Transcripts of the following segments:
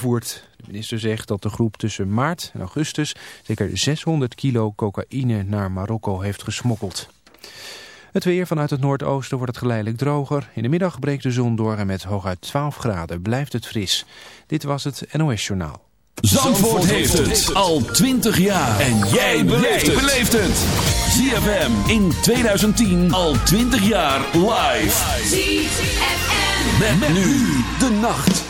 De minister zegt dat de groep tussen maart en augustus zeker 600 kilo cocaïne naar Marokko heeft gesmokkeld. Het weer vanuit het noordoosten wordt het geleidelijk droger. In de middag breekt de zon door en met hooguit 12 graden blijft het fris. Dit was het NOS Journaal. Zandvoort, heeft, het. al 20 jaar. En jij beleeft het. ZFM in 2010 al 20 jaar live. ZFM. Met, met nu de nacht.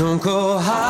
don't go higher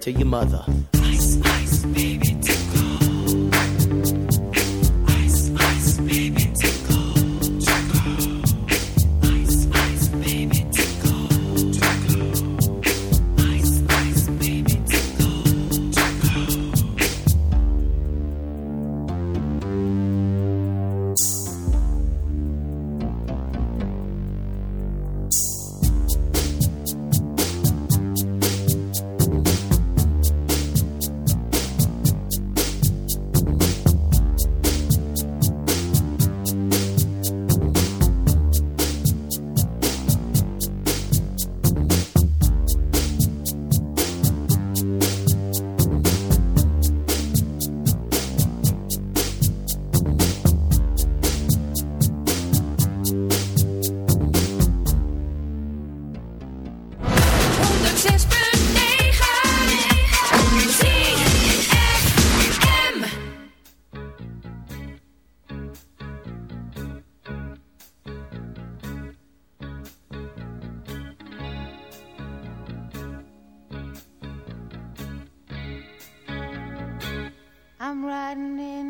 to your mother. I'm riding in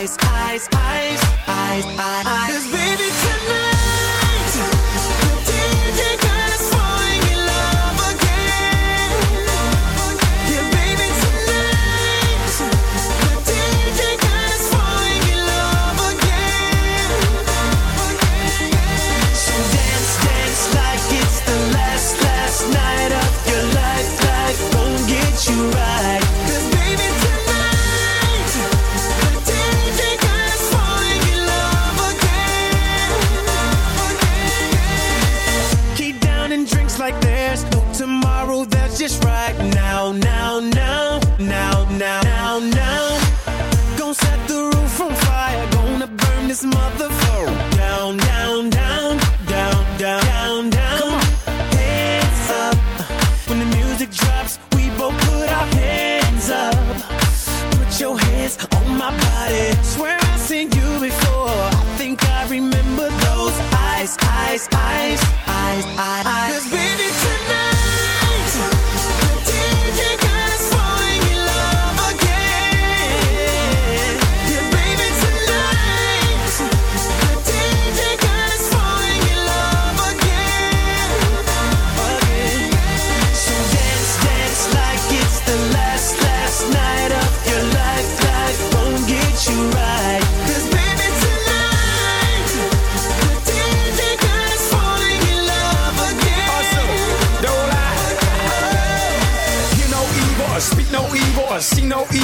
eyes, eyes, eyes, eyes, eyes. 'Cause baby tonight, the DJ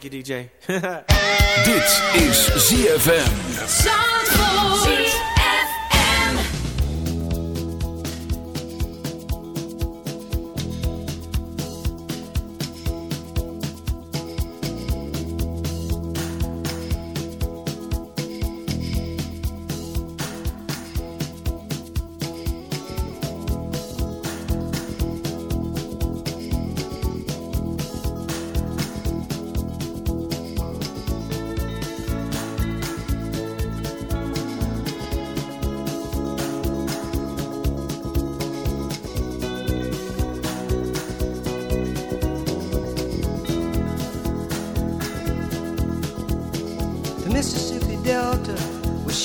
Thank you, DJ. Dit is ZFM. Zandvoort.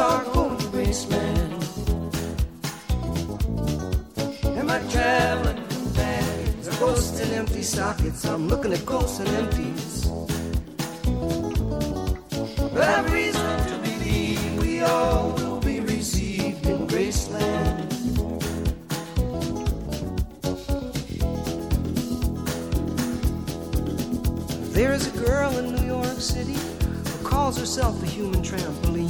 Families, and we are going to Graceland. And my traveling companions are ghosts and empty sockets. I'm looking at ghosts and empties. But I've reason to believe we all will be received in Graceland. There is a girl in New York City who calls herself the human trampoline.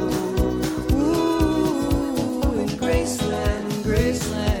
Graceland,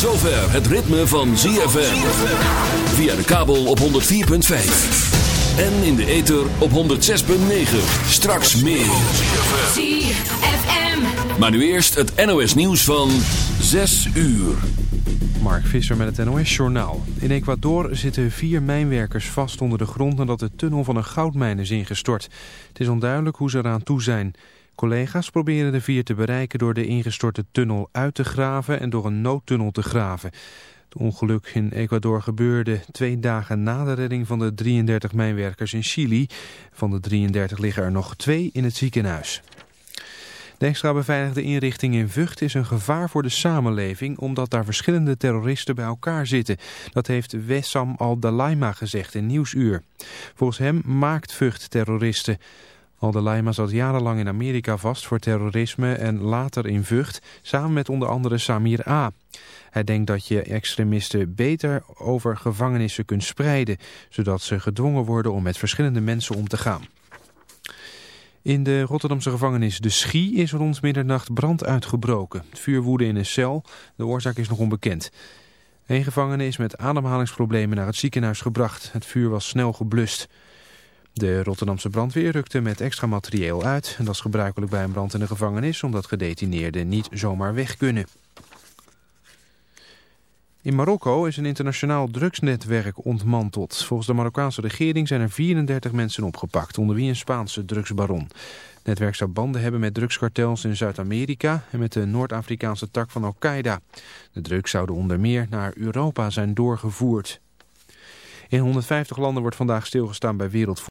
Het ritme van ZFM. Via de kabel op 104.5. En in de ether op 106.9. Straks meer. ZFM. Maar nu eerst het NOS nieuws van 6 uur. Mark Visser met het NOS Journaal. In Ecuador zitten vier mijnwerkers vast onder de grond nadat de tunnel van een goudmijn is ingestort. Het is onduidelijk hoe ze eraan toe zijn. Collega's proberen de vier te bereiken door de ingestorte tunnel uit te graven en door een noodtunnel te graven. Het ongeluk in Ecuador gebeurde twee dagen na de redding van de 33 mijnwerkers in Chili. Van de 33 liggen er nog twee in het ziekenhuis. De extra beveiligde inrichting in Vught is een gevaar voor de samenleving omdat daar verschillende terroristen bij elkaar zitten. Dat heeft Wessam al-Dalaima gezegd in Nieuwsuur. Volgens hem maakt Vught terroristen. Al-Dalaima zat jarenlang in Amerika vast voor terrorisme en later in Vught, samen met onder andere Samir A. Hij denkt dat je extremisten beter over gevangenissen kunt spreiden, zodat ze gedwongen worden om met verschillende mensen om te gaan. In de Rotterdamse gevangenis De Schie is rond middernacht brand uitgebroken. Het vuur woedde in een cel, de oorzaak is nog onbekend. Een gevangene is met ademhalingsproblemen naar het ziekenhuis gebracht. Het vuur was snel geblust. De Rotterdamse brandweer rukte met extra materieel uit. En dat is gebruikelijk bij een brand in de gevangenis, omdat gedetineerden niet zomaar weg kunnen. In Marokko is een internationaal drugsnetwerk ontmanteld. Volgens de Marokkaanse regering zijn er 34 mensen opgepakt, onder wie een Spaanse drugsbaron. Het netwerk zou banden hebben met drugskartels in Zuid-Amerika en met de Noord-Afrikaanse tak van Al-Qaeda. De drugs zouden onder meer naar Europa zijn doorgevoerd. In 150 landen wordt vandaag stilgestaan bij wereldvoer.